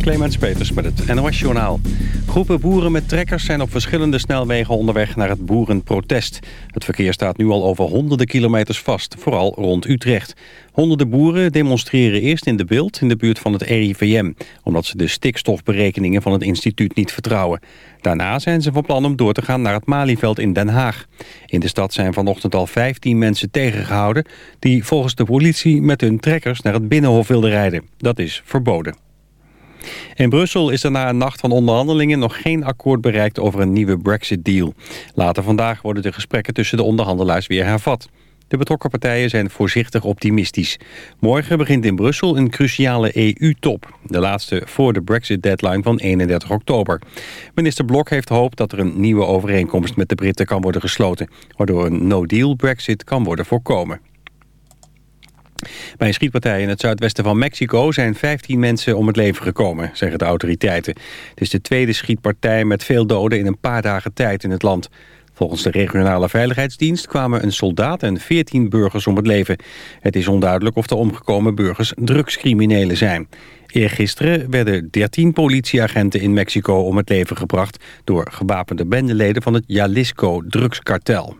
Clemens Peters met het NOS Journaal. Groepen boeren met trekkers zijn op verschillende snelwegen onderweg naar het boerenprotest. Het verkeer staat nu al over honderden kilometers vast, vooral rond Utrecht. Honderden boeren demonstreren eerst in de beeld in de buurt van het RIVM... omdat ze de stikstofberekeningen van het instituut niet vertrouwen. Daarna zijn ze van plan om door te gaan naar het Malieveld in Den Haag. In de stad zijn vanochtend al 15 mensen tegengehouden... die volgens de politie met hun trekkers naar het Binnenhof wilden rijden. Dat is verboden. In Brussel is er na een nacht van onderhandelingen nog geen akkoord bereikt over een nieuwe Brexit-deal. Later vandaag worden de gesprekken tussen de onderhandelaars weer hervat. De betrokken partijen zijn voorzichtig optimistisch. Morgen begint in Brussel een cruciale EU-top. De laatste voor de Brexit-deadline van 31 oktober. Minister Blok heeft hoop dat er een nieuwe overeenkomst met de Britten kan worden gesloten... waardoor een no-deal Brexit kan worden voorkomen. Bij een schietpartij in het zuidwesten van Mexico zijn 15 mensen om het leven gekomen, zeggen de autoriteiten. Het is de tweede schietpartij met veel doden in een paar dagen tijd in het land. Volgens de regionale veiligheidsdienst kwamen een soldaat en 14 burgers om het leven. Het is onduidelijk of de omgekomen burgers drugscriminelen zijn. Eergisteren werden 13 politieagenten in Mexico om het leven gebracht... door gewapende bendeleden van het Jalisco drugskartel.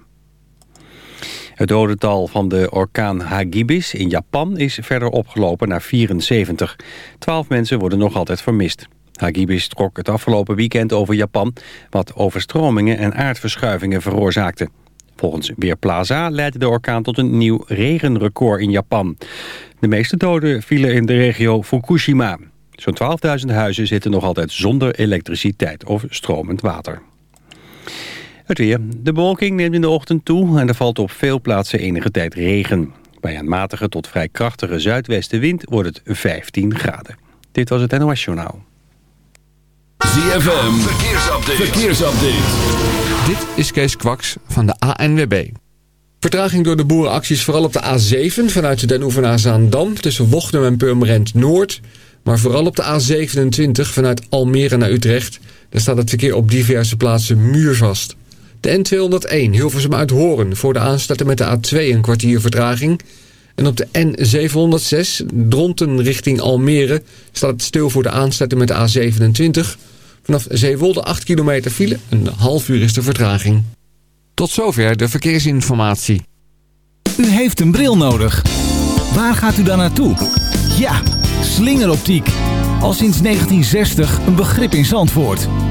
Het dodental van de orkaan Hagibis in Japan is verder opgelopen naar 74. Twaalf mensen worden nog altijd vermist. Hagibis trok het afgelopen weekend over Japan... wat overstromingen en aardverschuivingen veroorzaakte. Volgens Weerplaza leidde de orkaan tot een nieuw regenrecord in Japan. De meeste doden vielen in de regio Fukushima. Zo'n 12.000 huizen zitten nog altijd zonder elektriciteit of stromend water. Het weer. De bewolking neemt in de ochtend toe en er valt op veel plaatsen enige tijd regen. Bij een matige tot vrij krachtige zuidwestenwind wordt het 15 graden. Dit was het NOS Journaal. ZFM, verkeersupdate. verkeersupdate. Dit is Kees Kwaks van de ANWB. Vertraging door de boerenacties vooral op de A7 vanuit Den Oever naar Zaandam... tussen Wochnum en Purmerend Noord... maar vooral op de A27 vanuit Almere naar Utrecht... daar staat het verkeer op diverse plaatsen muurvast. De N201 Hilversum uit Horen voor de aansluiting met de A2 een kwartier vertraging. En op de N706 Dronten richting Almere staat het stil voor de aansluiting met de A27. Vanaf Zeewolde 8 kilometer file, een half uur is de vertraging. Tot zover de verkeersinformatie. U heeft een bril nodig. Waar gaat u dan naartoe? Ja, slingeroptiek. Al sinds 1960 een begrip in Zandvoort.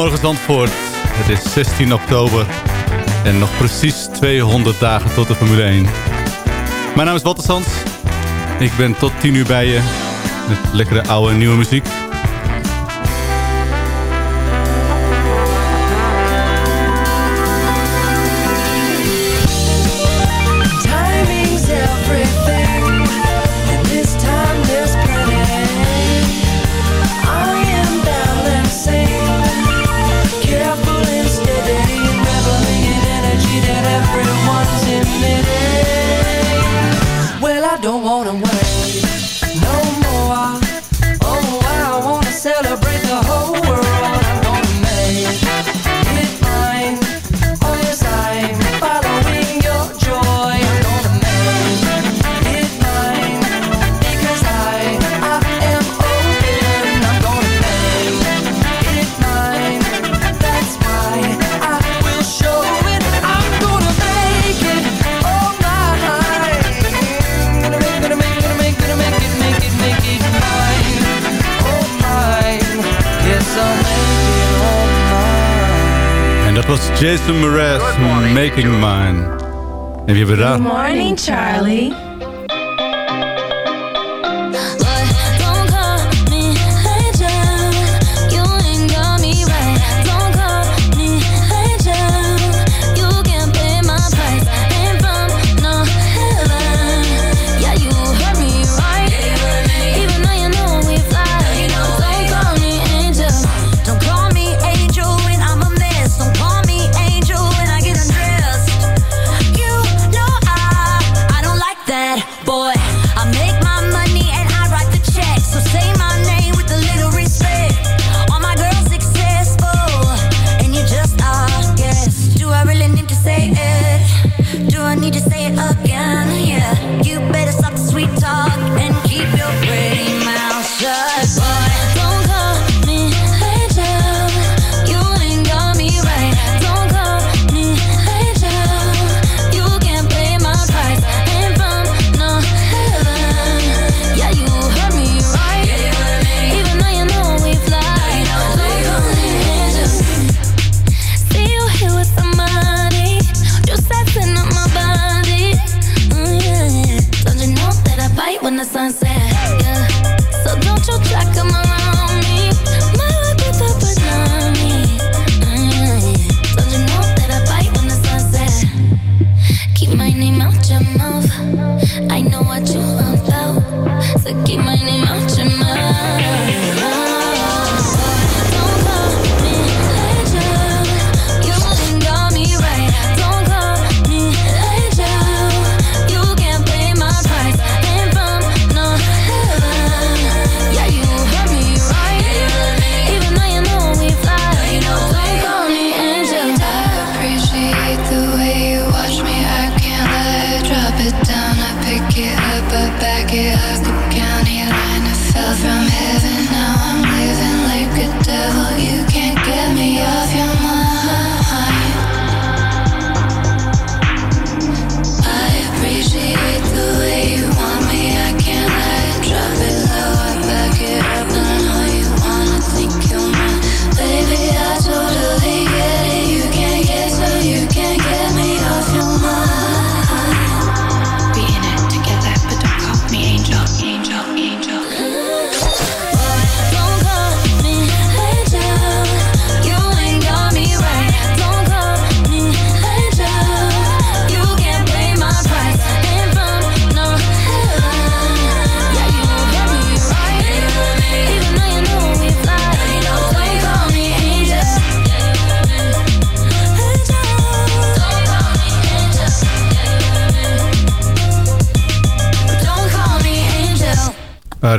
Goedemorgen Zandvoort. Het is 16 oktober en nog precies 200 dagen tot de Formule 1. Mijn naam is Watte Ik ben tot 10 uur bij je met lekkere oude en nieuwe muziek. was Jason Mraz, Making Mine. Heb je bedacht? Good morning, Charlie.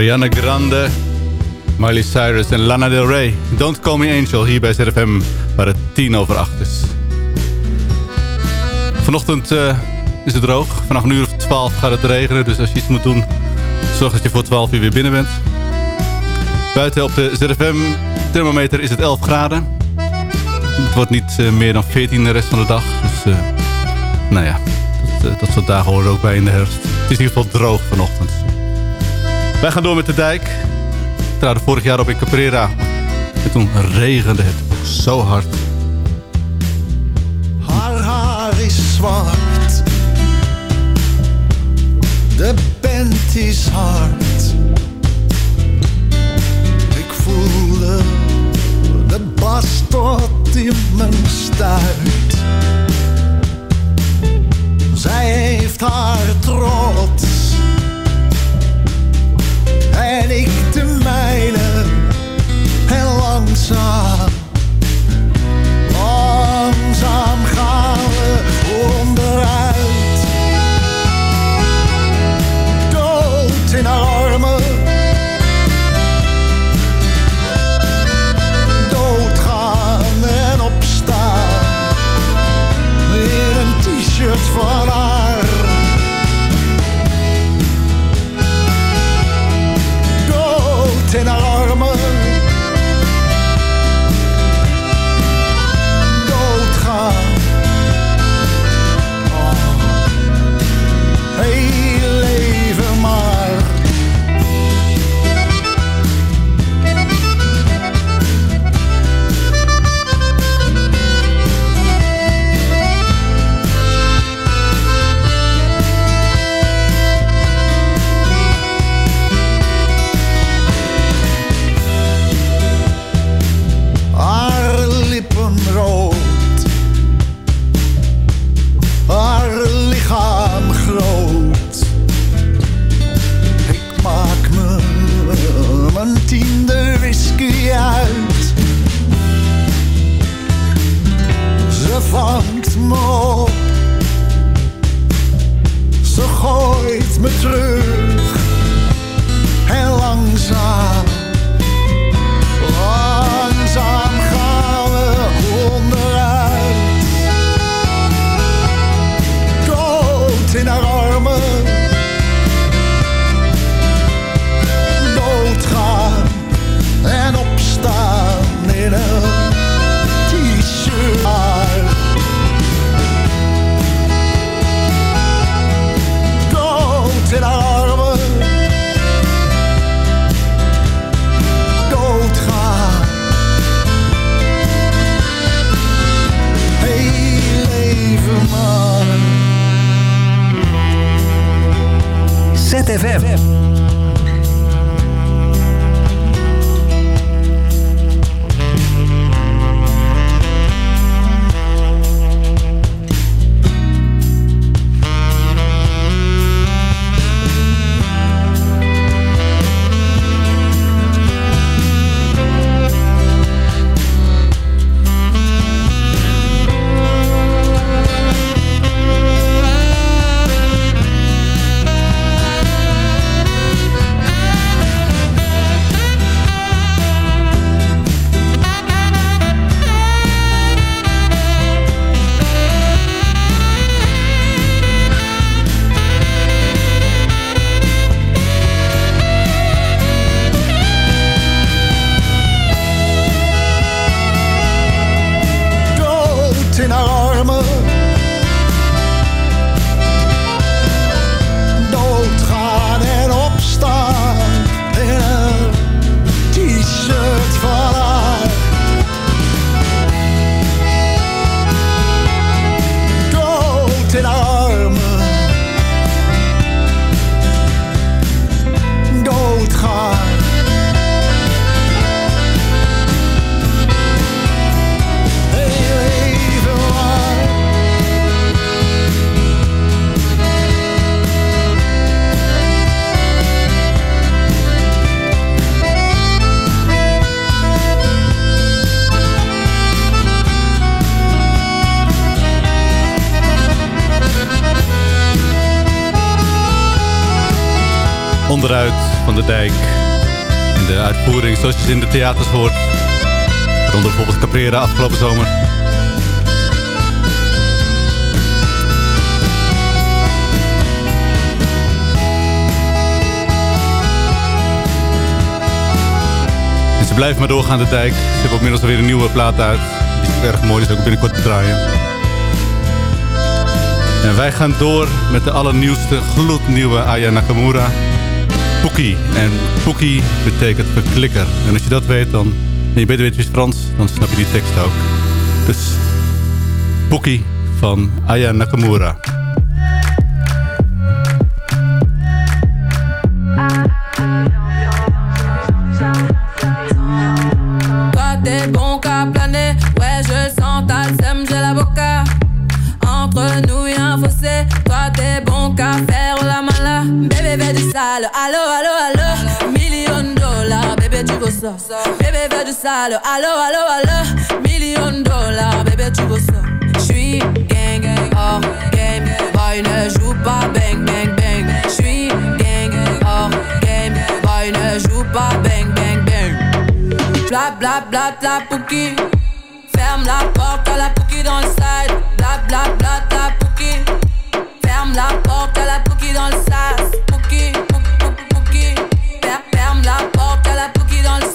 Ariana Grande, Miley Cyrus en Lana Del Rey. Don't Call Me Angel hier bij ZFM, waar het tien over acht is. Vanochtend eh, is het droog. Vanaf een uur of twaalf gaat het regenen. Dus als je iets moet doen, zorg dat je voor 12 uur weer binnen bent. Buiten op de ZFM thermometer is het 11 graden. Het wordt niet eh, meer dan 14 de rest van de dag. Dus eh, nou ja, dat, dat soort dagen horen ook bij in de herfst. Het is in ieder geval droog vanochtend. Wij gaan door met de dijk. We vorig jaar op in Caprera. En toen regende het zo hard. Haar haar is zwart. De band is hard. Ik voelde de bas tot in mijn stuit. Zij heeft haar trots. En ik de mijne. En langzaam Langzaam gaan we onderuit. Dood in haar vangt me op. Ze gooit me terug. En langzaam, ZFM. De Dijk. En de uitvoering zoals je in de theaters hoort. Rond bijvoorbeeld Caprera afgelopen zomer. Ze blijven maar doorgaan de dijk. Ze hebben inmiddels alweer een nieuwe plaat uit. Die is erg mooi, is ook binnenkort te draaien. En wij gaan door met de allernieuwste, gloednieuwe Aya Nakamura. Pookie. En Pookie betekent verklikker. En als je dat weet dan, en je beter weet wie is Frans, dan snap je die tekst ook. Dus Pookie van Aya Nakamura. Sale, allo allo allo, million dollars, bébé tu veux ça. J'suis gang gang, oh game, boy ne joue pas bang bang bang. J'suis gang gang, oh game, boy ne joue pas bang bang bang. Bla bla bla bla pouki Ferme la porte à la pouki dans le side. Bla bla bla bla pouki Ferme la porte à la pouki dans le sas. Pouki, pouki, pouki, pouki Fer- Ferme la porte à la pouki dans le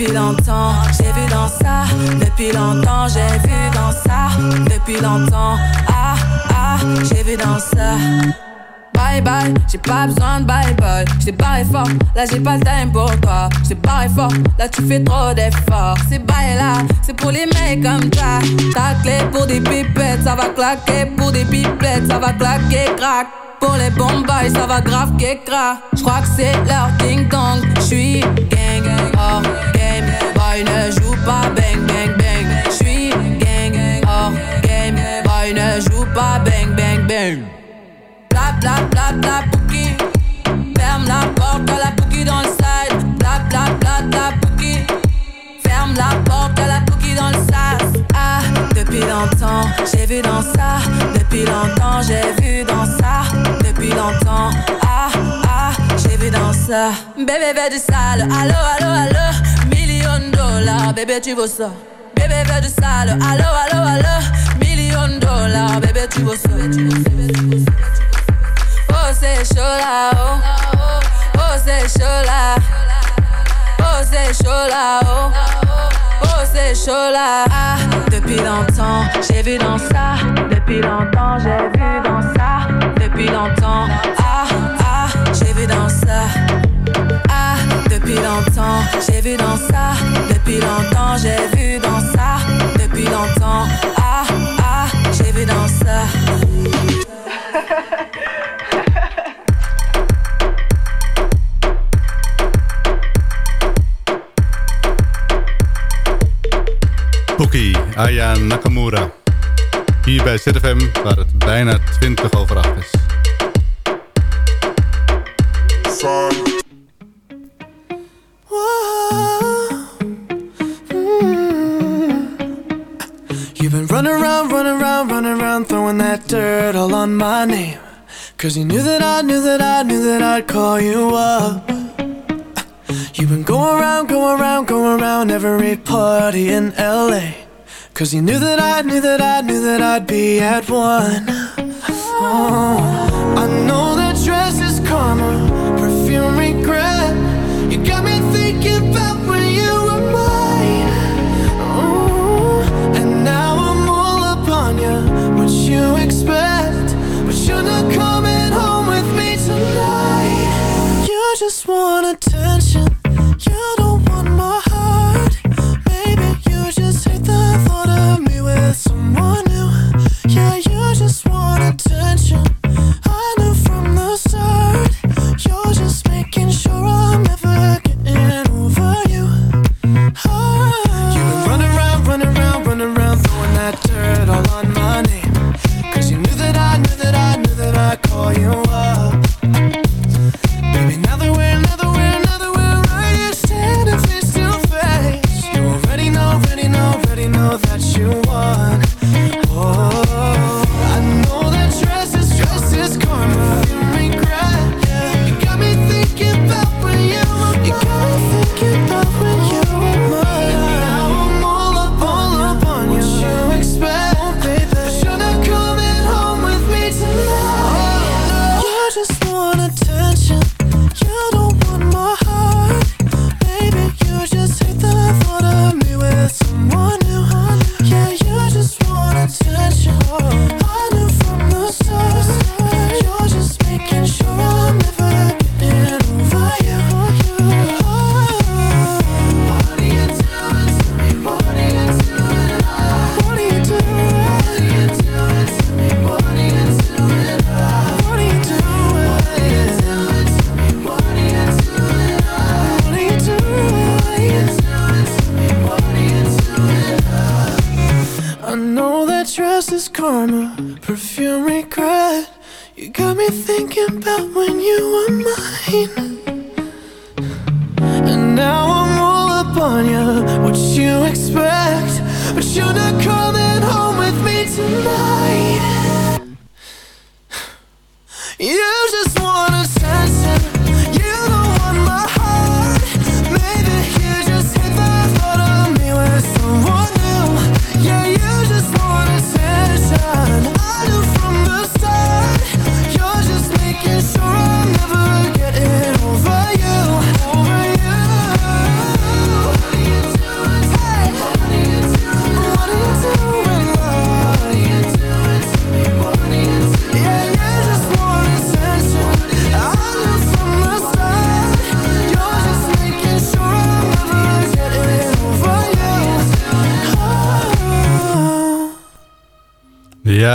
depuis longtemps, j'ai vu dans ça Depuis longtemps, j'ai vu dans ça Depuis longtemps, ah, ah, j'ai vu dans ça Bye bye, j'ai pas besoin de bye bye. J't'ai barré fort, là j'ai pas le time pour toi. J't'ai barré fort, là tu fais trop d'efforts. C'est bye là, c'est pour les mecs comme ça. Ta clé pour des pipettes, ça va claquer. Pour des pipettes, ça va claquer, crack. Pour les bombes, ça va grave qu'écra. J'crois que c'est leur ding dong. J'suis gang, hors game. Ne joue pas bang bang bang. J'suis gang, hors game. Boy ne joue pas bang bang bang. Bla bla bla bla pouki Ferme la porte à la pouki dans le side Bla bla bla bla pouki Ferme la porte à la pouki dans le sas Ah, depuis longtemps, j'ai vu dans ça. Depuis longtemps, j'ai vu dans ça. Depuis longtemps, ah, ah, j'ai vu dans ça. Bébé veut du sale, allo, allo Million dollars, bébé tu veux ça. Bébé veut du sale, allo, allo, allo. Million dollars, bébé tu veux ça. Oh c'est chaud là, oh. Oh c'est chaud là. Oh c'est chaud là, oh. Oh c'est chaud là. Ah, Depuis longtemps, j'ai vu dans ça. Depuis longtemps, Cause you knew that I knew that I knew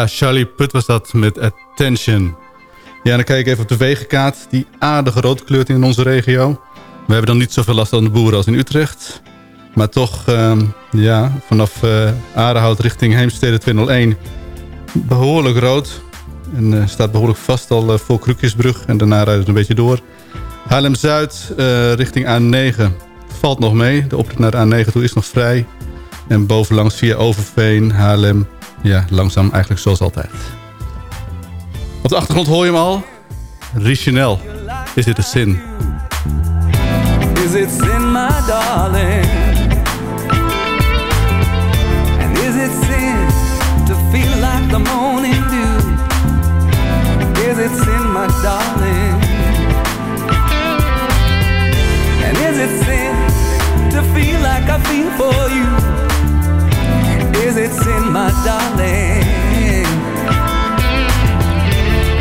Charlie was dat met Attention. Ja, dan kijk ik even op de wegenkaart. Die aardig rood kleurt in onze regio. We hebben dan niet zoveel last van de boeren als in Utrecht. Maar toch, ehm, ja, vanaf eh Aardehout richting Heemstede 201... behoorlijk rood. En eh, staat behoorlijk vast al eh, voor Krukjesbrug. En daarna rijdt het een beetje door. Haarlem-Zuid richting A9 valt nog mee. De oprit naar de A9 toe is nog vrij. En bovenlangs via Overveen, Haarlem... Ja, langzaam eigenlijk zoals altijd. Op de achtergrond hoor je hem al. Richanel. Is dit een zin? Is it sin, my darling? And is it sin to feel like the morning dew? Is it sin, my darling? And is it sin to feel like I feel for you? Is it sin, my darling?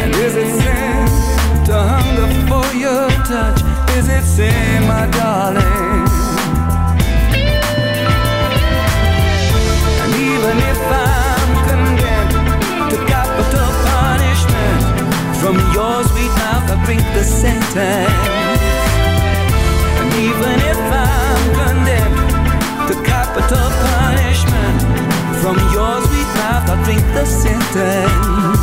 And is it sin to hunger for your touch? Is it sin, my darling? And even if I'm condemned to capital punishment, from your sweet mouth I drink the sentence. And even if I'm from your sweet mouth I drink the sentence.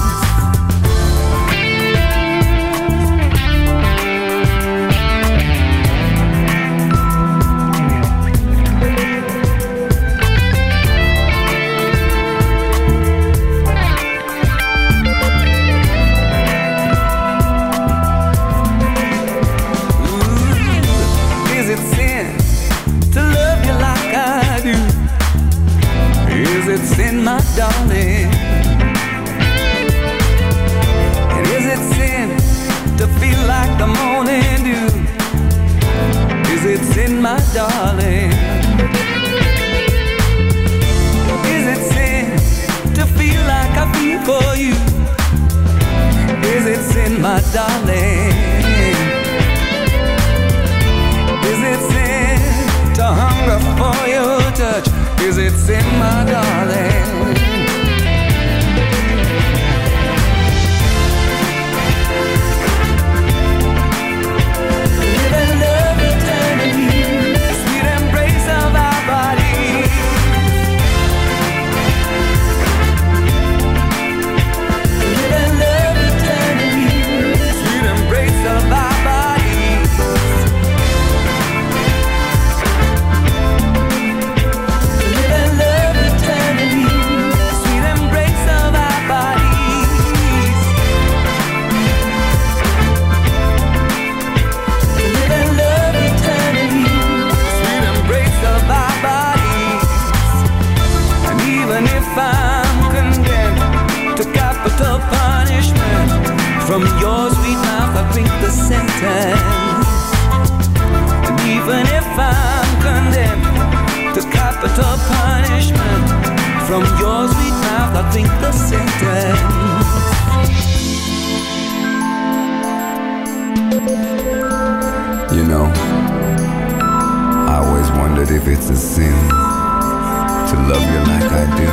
If it's a sin to love you like I do.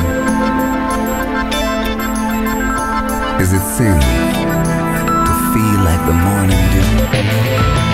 Is it sin to feel like the morning dew?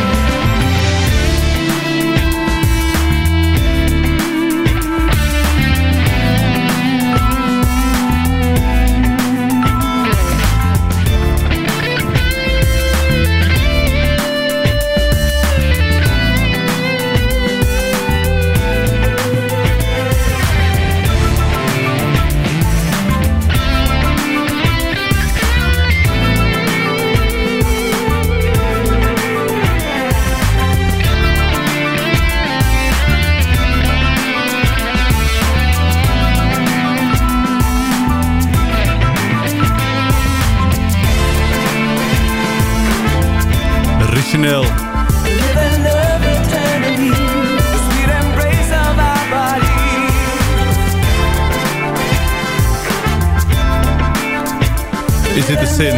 Dit de zin?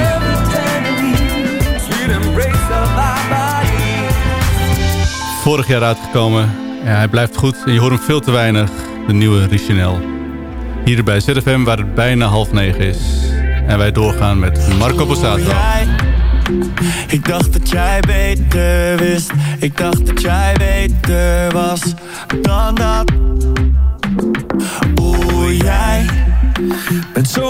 Vorig jaar uitgekomen. Ja, hij blijft goed en je hoort hem veel te weinig. De nieuwe Richinel. Hier bij ZFM waar het bijna half negen is. En wij doorgaan met Marco Borsato. Jij, ik dacht dat jij beter wist. Ik dacht dat jij beter was dan dat. Oeh, jij bent zo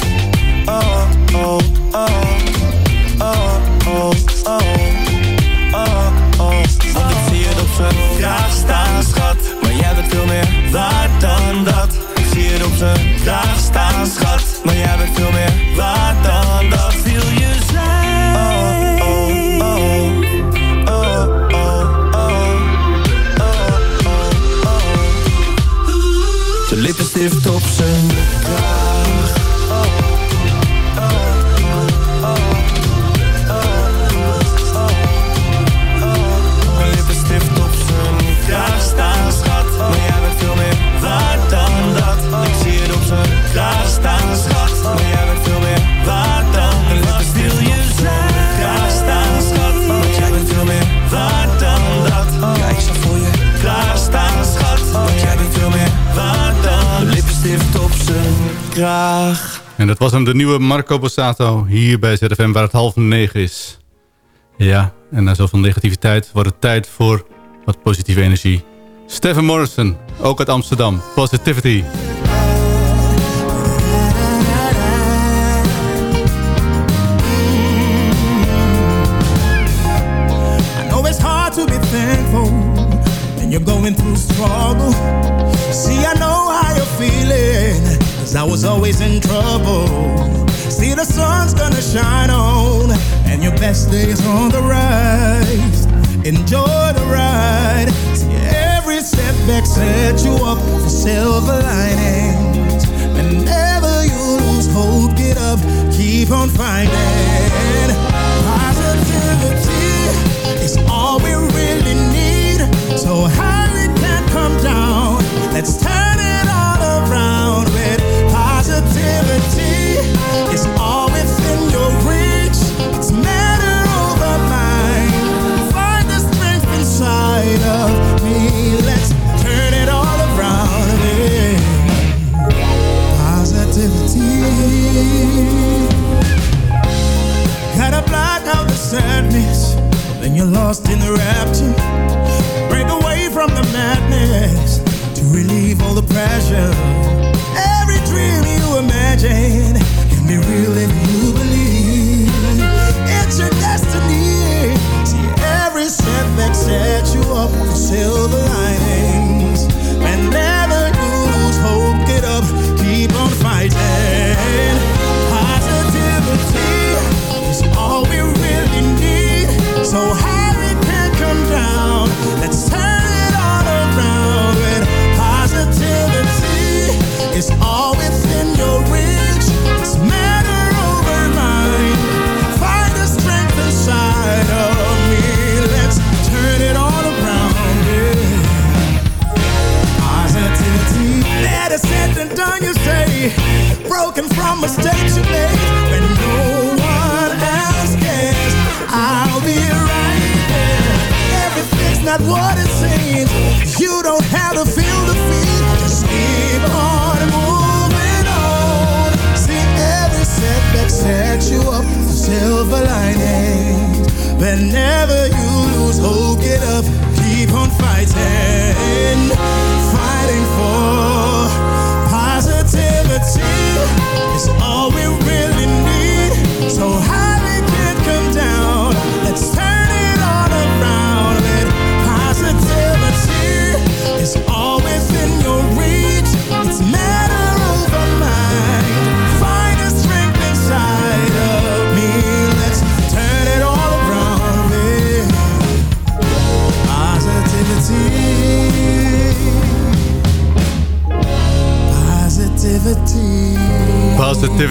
De nieuwe Marco Borsato hier bij ZFM waar het half negen is. Ja, en na zoveel negativiteit wordt het tijd voor wat positieve energie. Stephen Morrison, ook uit Amsterdam. Positivity. To be thankful when you're going through struggle. See, cause I was always in trouble. See, the sun's gonna shine on, and your best days on the rise. Enjoy the ride. See, every setback set you up for silver linings. Whenever you lose hope, get up, keep on fighting. Positivity is all we really need. So high it can come down. Let's turn Sincerity is all within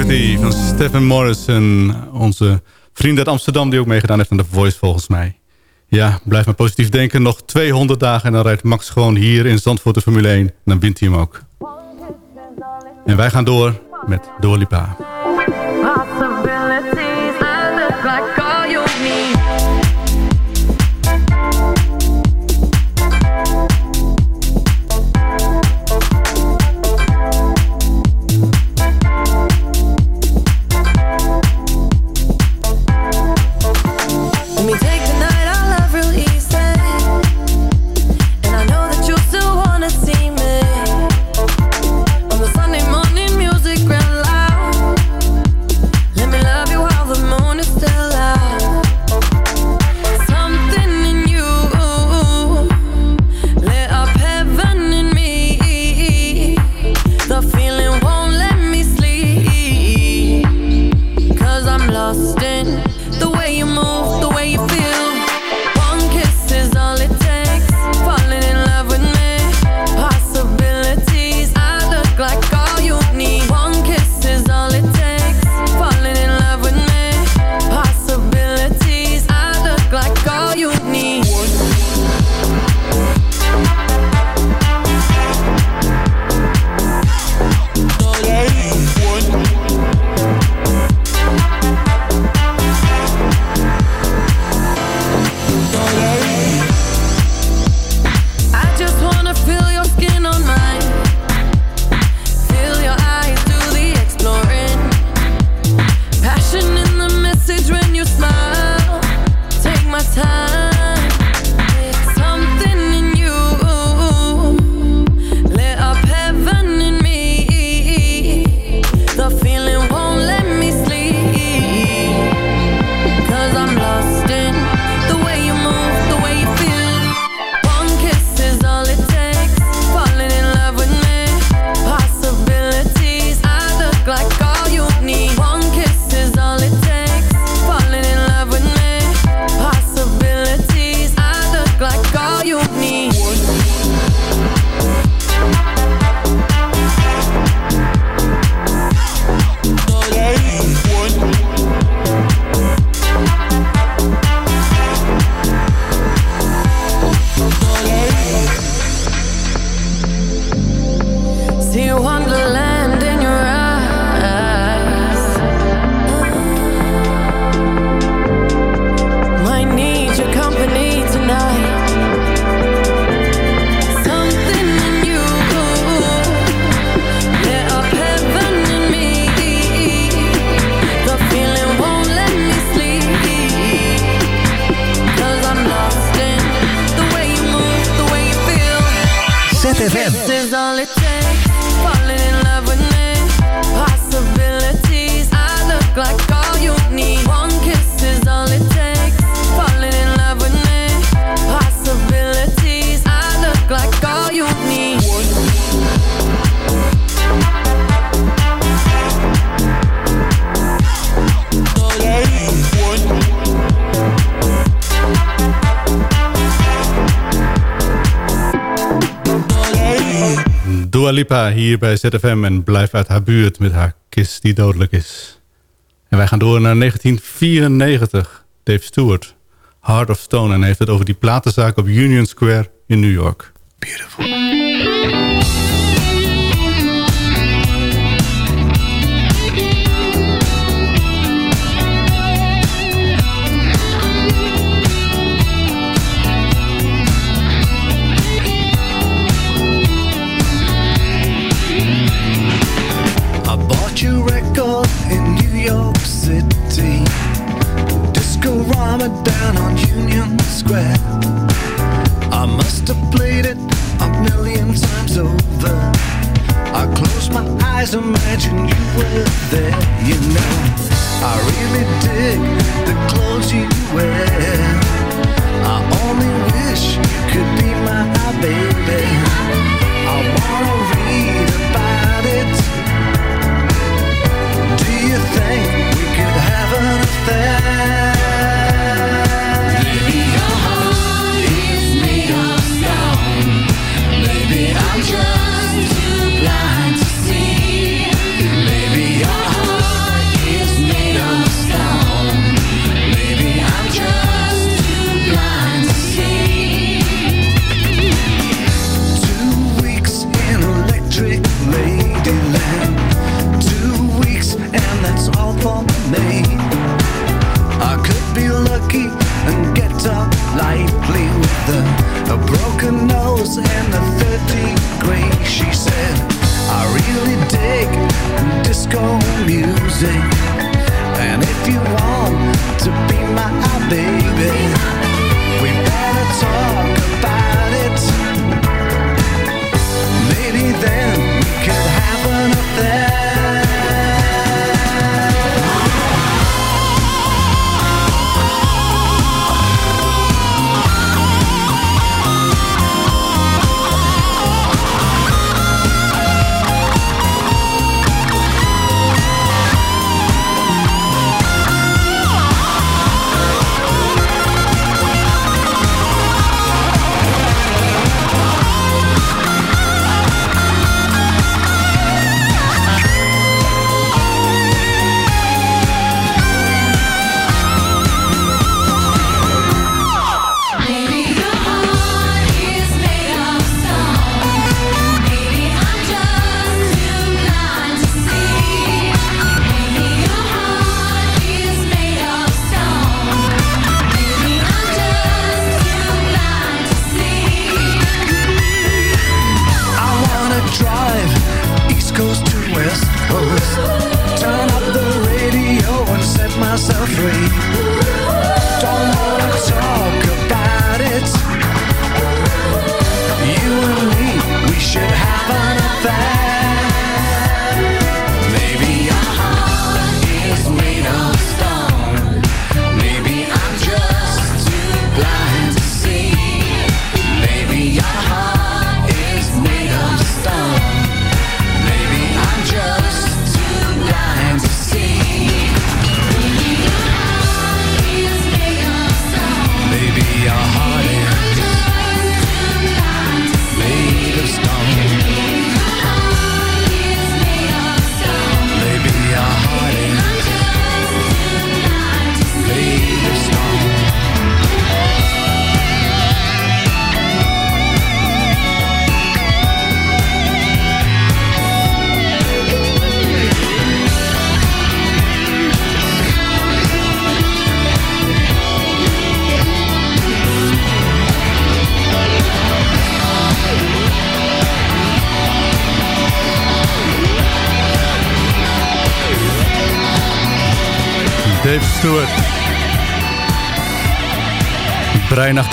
Van Stephen Morrison. Onze vriend uit Amsterdam die ook meegedaan heeft aan The Voice volgens mij. Ja, blijf maar positief denken. Nog 200 dagen en dan rijdt Max gewoon hier in Zandvoort de Formule 1. En dan wint hij hem ook. En wij gaan door met Doorlipa. Dua Lipa hier bij ZFM en blijf uit haar buurt met haar kist die dodelijk is. En wij gaan door naar 1994. Dave Stewart, Heart of Stone. En heeft het over die platenzaak op Union Square in New York. I Down on Union Square. I must have played it a million times over. I closed my eyes, imagine you were there, you know. I really dig the clothes you wear. I only wish you could be my baby. I wanna lucky and get up lightly with a, a broken nose and a third degree. She said, I really dig disco music. And if you want to be my baby, we better talk about it. Maybe then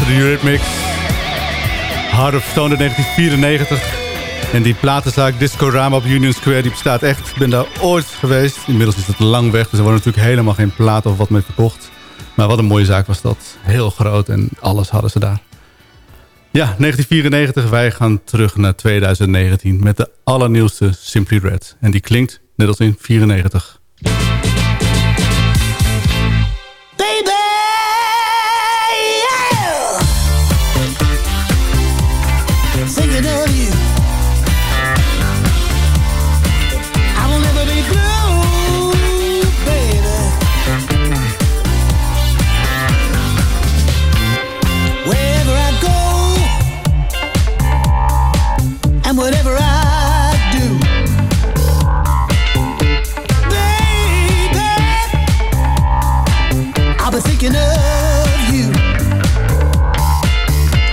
de Eurythmics. Heart of Stone in 1994. En die platenzaak Discorama op Union Square, die bestaat echt. Ik ben daar ooit geweest. Inmiddels is het lang weg, dus er worden natuurlijk helemaal geen platen of wat mee verkocht. Maar wat een mooie zaak was dat. Heel groot en alles hadden ze daar. Ja, 1994. Wij gaan terug naar 2019 met de allernieuwste Simply Red. En die klinkt net als in 94. Be thinking of you.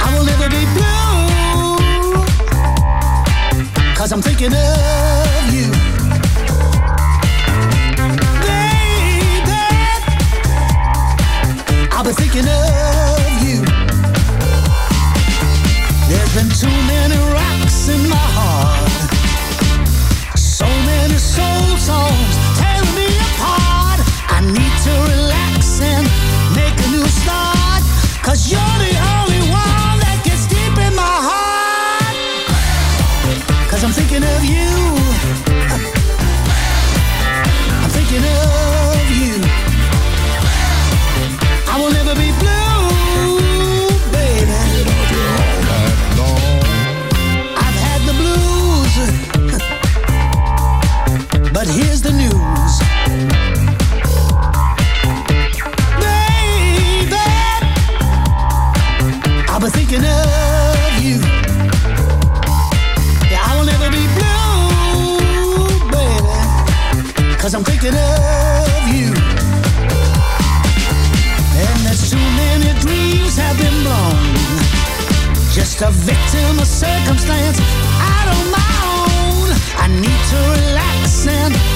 I will never be blue. Cause I'm thinking of you. Baby. I'll be thinking of you. There's been too many of you. And too many dreams have been blown. Just a victim of circumstance out of my own. I need to relax and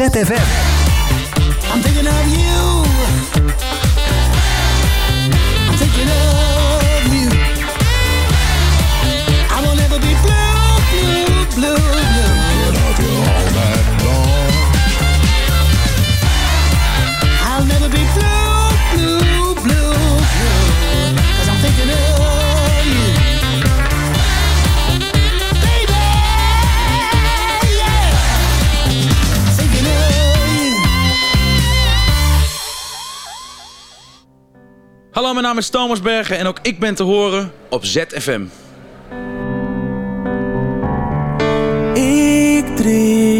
ZFM. Naam is Thomas Bergen en ook ik ben te horen op ZFM. Ik drink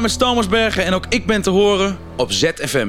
naam is Thomas Bergen en ook ik ben te horen op ZFM.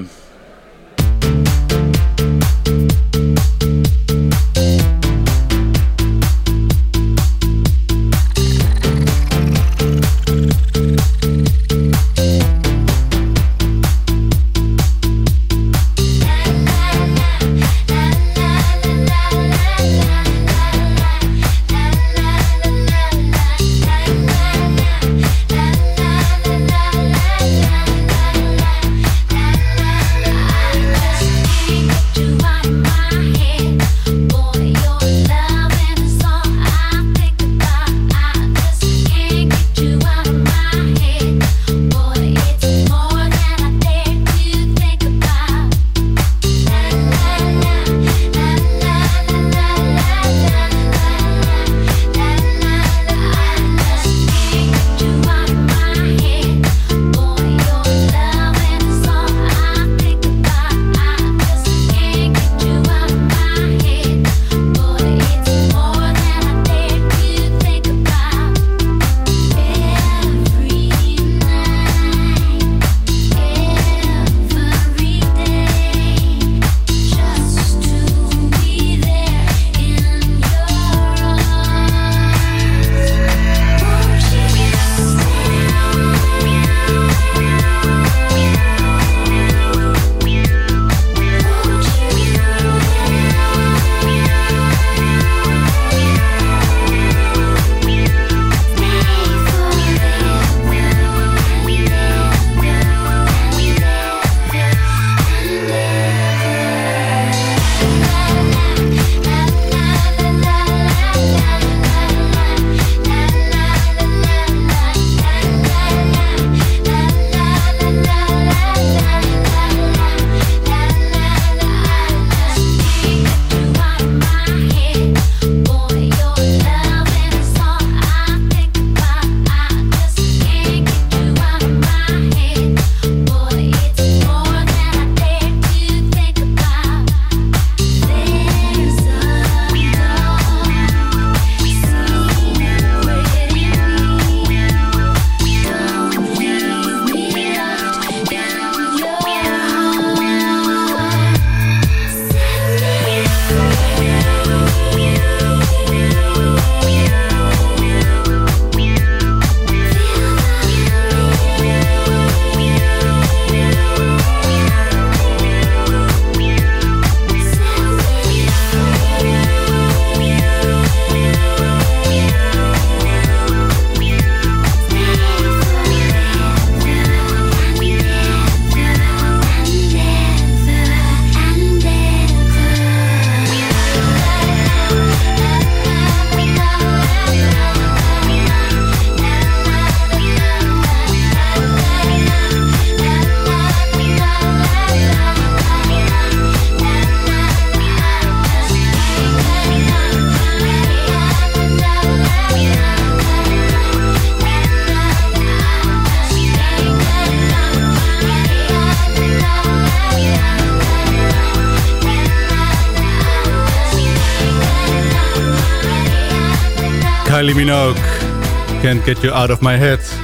Can't get you out of my head.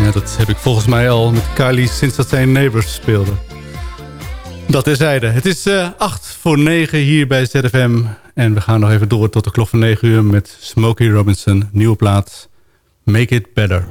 Ja, dat heb ik volgens mij al met Kylie sinds dat zij Neighbors speelde. Dat is zijde. Het is eh 8 voor 9 hier bij ZFM. En we gaan nog even door tot de klok van 9 uur met Smokey Robinson. Nieuwe plaat. Make It Better.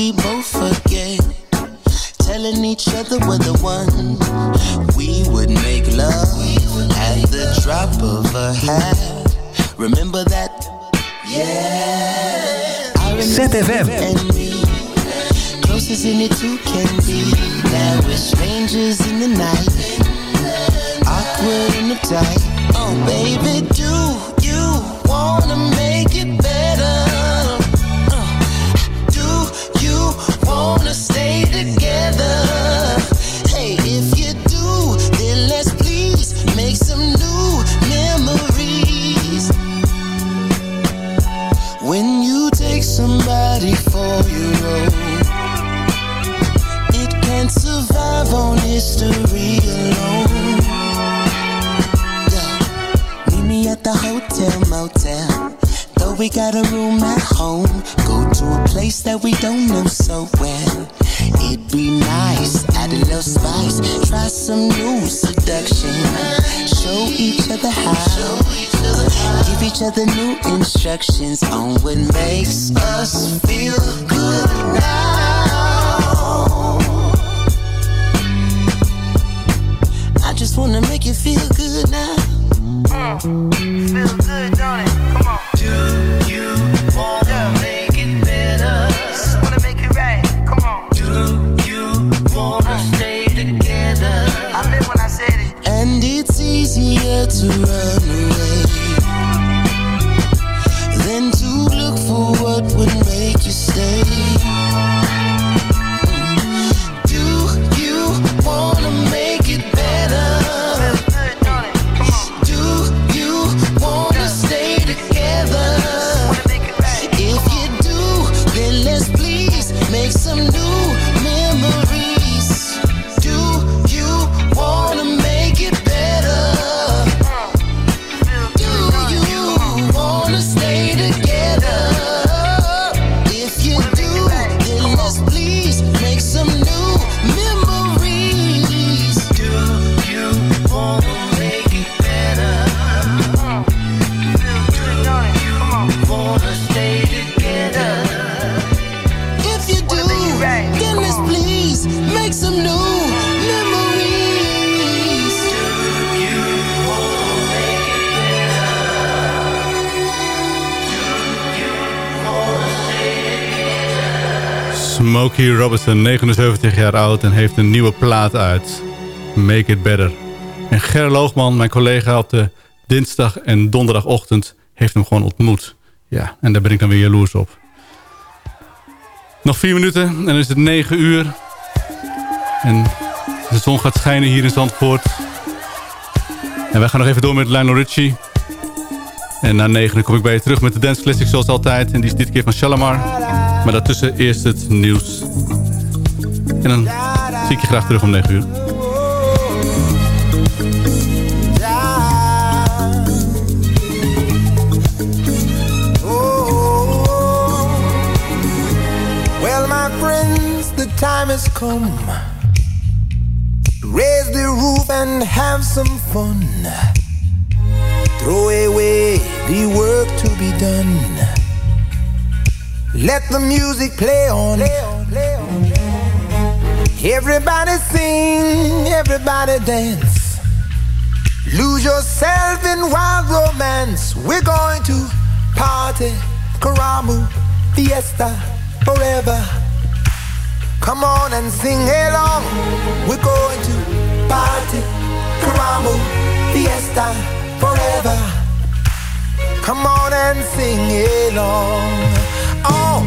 We both forget? Telling each other we're the one. We would make love at the drop of a hat. Remember that? Yeah. I remember ZFM. and me. Close as any two can be. Now we're strangers in the night. Awkward and uptight. Oh, baby, do you wanna make it better? We got a room at home, to a place that we don't know so well. It'd be nice, add a little spice, try some new seduction. Show each other how, give each other new instructions on what makes us feel good now. I just wanna make you feel good now. Feel good, don't it? Come on. Do you wanna surround Smokey Robinson, 79 jaar oud en heeft een nieuwe plaat uit. Make It Better. En Ger Loogman, mijn collega op de dinsdag en donderdagochtend... heeft hem gewoon ontmoet. Ja, en daar ben ik dan weer jaloers op. Nog vier minuten en dan is het negen uur. En de zon gaat schijnen hier in Zandvoort. En wij gaan nog even door met Lionel Richie. En na negen kom ik bij je terug met de Dance Classic zoals altijd. En die is dit keer van Shalamar. Maar daartussen eerst het nieuws. En dan zie ik je graag terug om 9 uur. Well, my friends, the time has come. Raise the roof and have some fun. Throw away the work to be done. Let the music play on. Everybody sing, everybody dance. Lose yourself in wild romance. We're going to party, karamu, fiesta. forever. Come on and sing along. We're going to party, caramba, fiesta, forever. Come on and sing along.